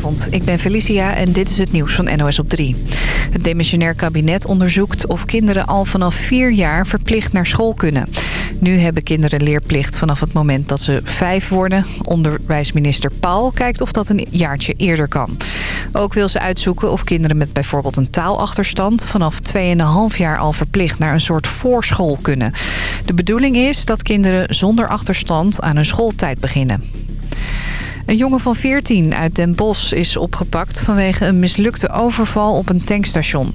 Goedenavond, ik ben Felicia en dit is het nieuws van NOS op 3. Het demissionair kabinet onderzoekt of kinderen al vanaf 4 jaar verplicht naar school kunnen. Nu hebben kinderen leerplicht vanaf het moment dat ze 5 worden. Onderwijsminister Paul kijkt of dat een jaartje eerder kan. Ook wil ze uitzoeken of kinderen met bijvoorbeeld een taalachterstand... vanaf 2,5 jaar al verplicht naar een soort voorschool kunnen. De bedoeling is dat kinderen zonder achterstand aan hun schooltijd beginnen. Een jongen van 14 uit Den Bosch is opgepakt vanwege een mislukte overval op een tankstation.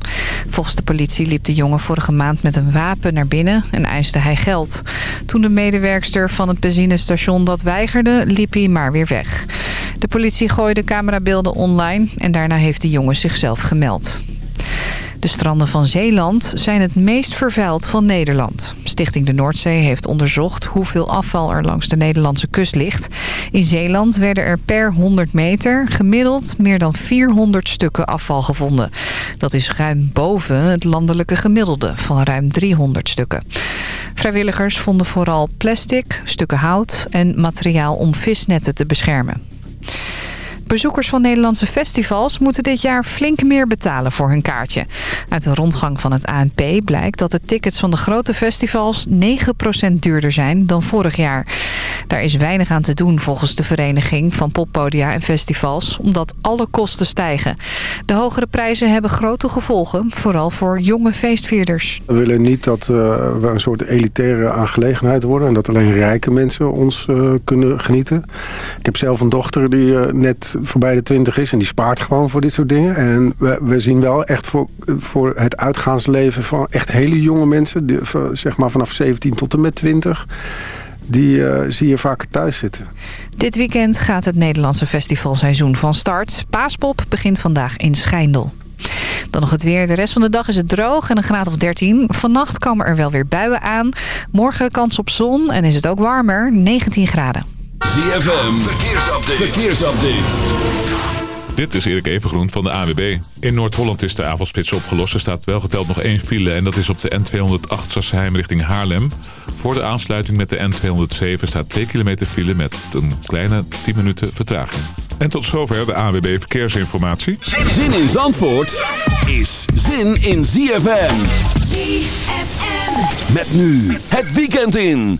Volgens de politie liep de jongen vorige maand met een wapen naar binnen en eiste hij geld. Toen de medewerkster van het benzinestation dat weigerde, liep hij maar weer weg. De politie gooide camerabeelden online en daarna heeft de jongen zichzelf gemeld. De stranden van Zeeland zijn het meest vervuild van Nederland. Stichting de Noordzee heeft onderzocht hoeveel afval er langs de Nederlandse kust ligt. In Zeeland werden er per 100 meter gemiddeld meer dan 400 stukken afval gevonden. Dat is ruim boven het landelijke gemiddelde van ruim 300 stukken. Vrijwilligers vonden vooral plastic, stukken hout en materiaal om visnetten te beschermen. Bezoekers van Nederlandse festivals moeten dit jaar flink meer betalen voor hun kaartje. Uit een rondgang van het ANP blijkt dat de tickets van de grote festivals 9% duurder zijn dan vorig jaar. Daar is weinig aan te doen volgens de vereniging van poppodia en festivals, omdat alle kosten stijgen. De hogere prijzen hebben grote gevolgen, vooral voor jonge feestvierders. We willen niet dat uh, we een soort elitaire aangelegenheid worden en dat alleen rijke mensen ons uh, kunnen genieten. Ik heb zelf een dochter die uh, net voorbij de 20 is en die spaart gewoon voor dit soort dingen. En we, we zien wel echt voor, voor het uitgaansleven van echt hele jonge mensen, zeg maar vanaf 17 tot en met 20 die uh, zie je vaker thuis zitten. Dit weekend gaat het Nederlandse festivalseizoen van start. Paaspop begint vandaag in Schijndel. Dan nog het weer. De rest van de dag is het droog en een graad of 13. Vannacht komen er wel weer buien aan. Morgen kans op zon en is het ook warmer, 19 graden. ZFM, verkeersupdate. verkeersupdate. Dit is Erik Evengroen van de AWB. In Noord-Holland is de avondspits opgelost. Er staat wel geteld nog één file en dat is op de N208 Sassheim richting Haarlem. Voor de aansluiting met de N207 staat 2 kilometer file met een kleine 10 minuten vertraging. En tot zover de AWB Verkeersinformatie. Zin in Zandvoort is zin in ZFM. ZFM. Met nu het weekend in.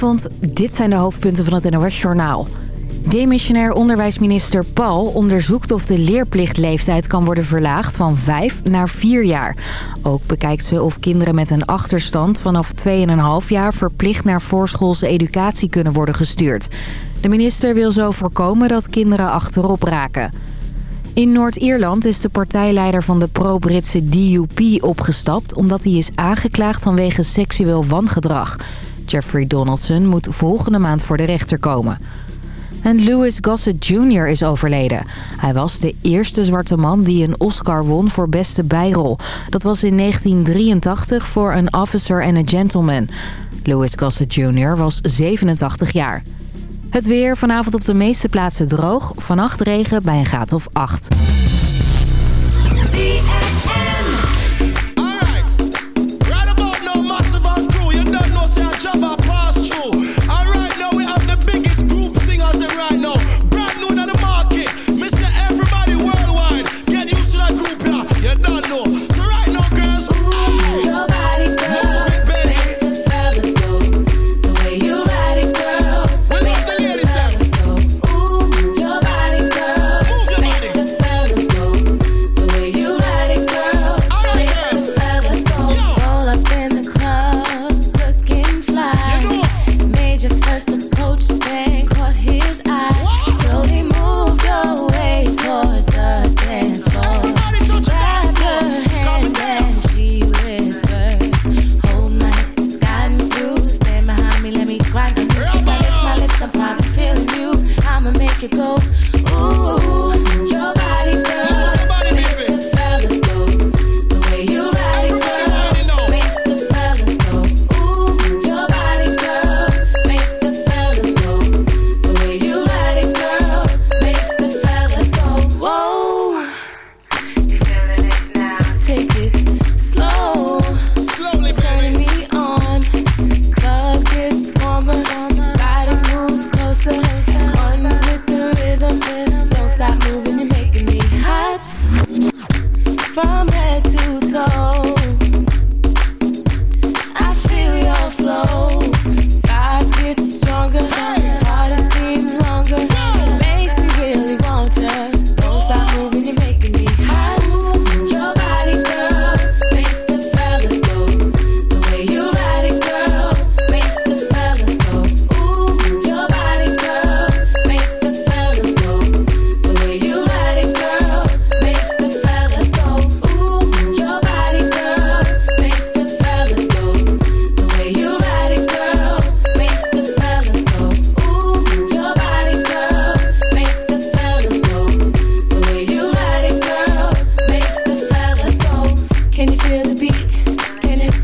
Goedenavond, dit zijn de hoofdpunten van het NOS-journaal. Demissionair onderwijsminister Paul onderzoekt of de leerplichtleeftijd kan worden verlaagd van 5 naar 4 jaar. Ook bekijkt ze of kinderen met een achterstand vanaf 2,5 jaar verplicht naar voorschoolse educatie kunnen worden gestuurd. De minister wil zo voorkomen dat kinderen achterop raken. In Noord-Ierland is de partijleider van de pro-Britse DUP opgestapt omdat hij is aangeklaagd vanwege seksueel wangedrag. Jeffrey Donaldson moet volgende maand voor de rechter komen. En Louis Gossett Jr. is overleden. Hij was de eerste zwarte man die een Oscar won voor beste bijrol. Dat was in 1983 voor An Officer and a Gentleman. Louis Gossett Jr. was 87 jaar. Het weer vanavond op de meeste plaatsen droog. Vannacht regen bij een graad of 8.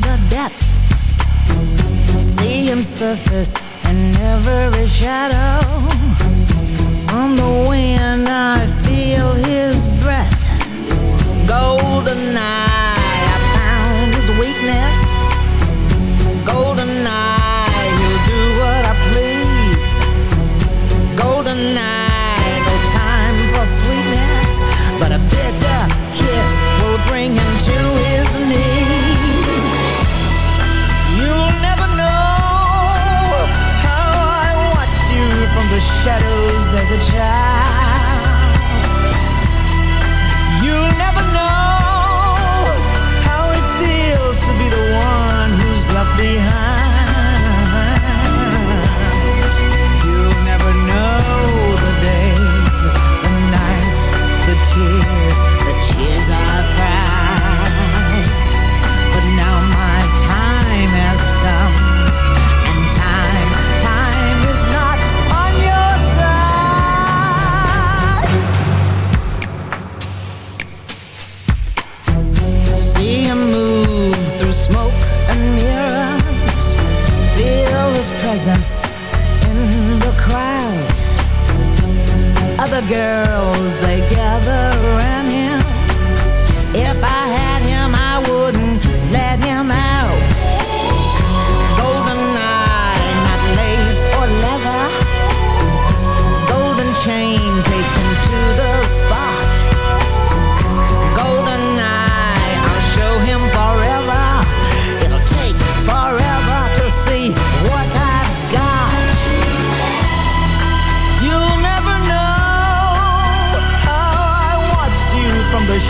the depths. See him surface and every shadow. On the wind I feel his breath. Golden eye, I found his weakness. Golden a child. girls, they gather around.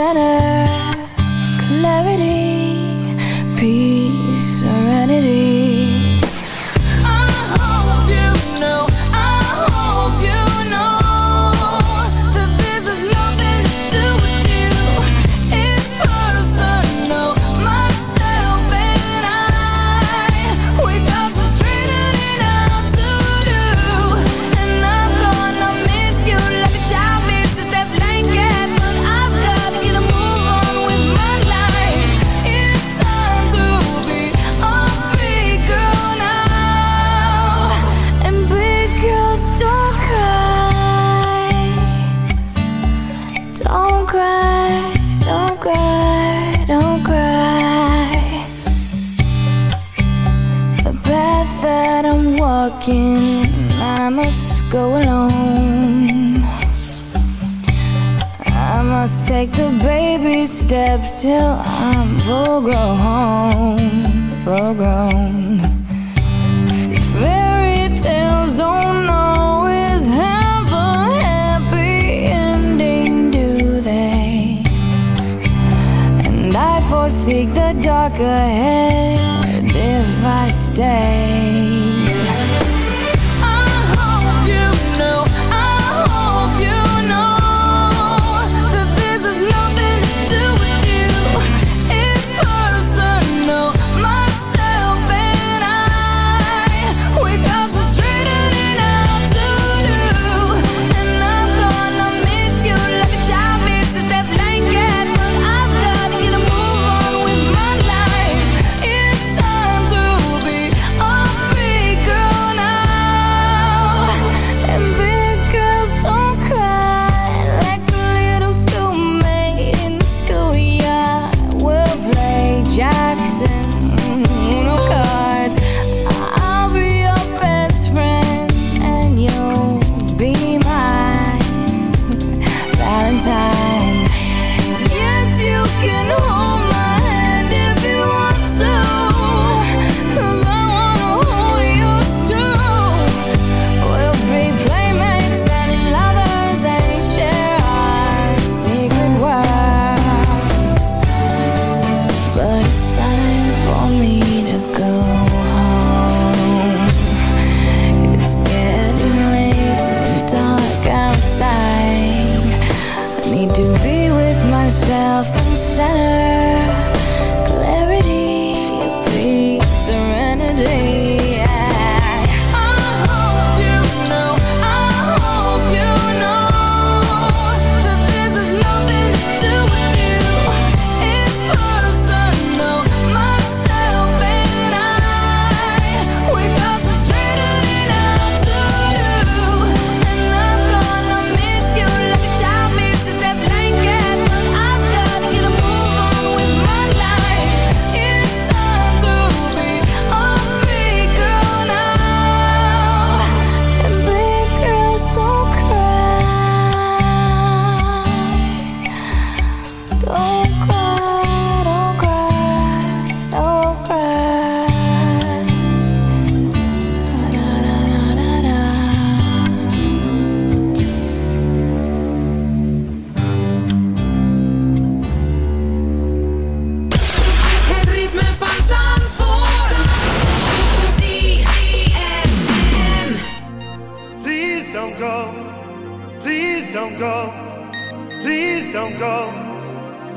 center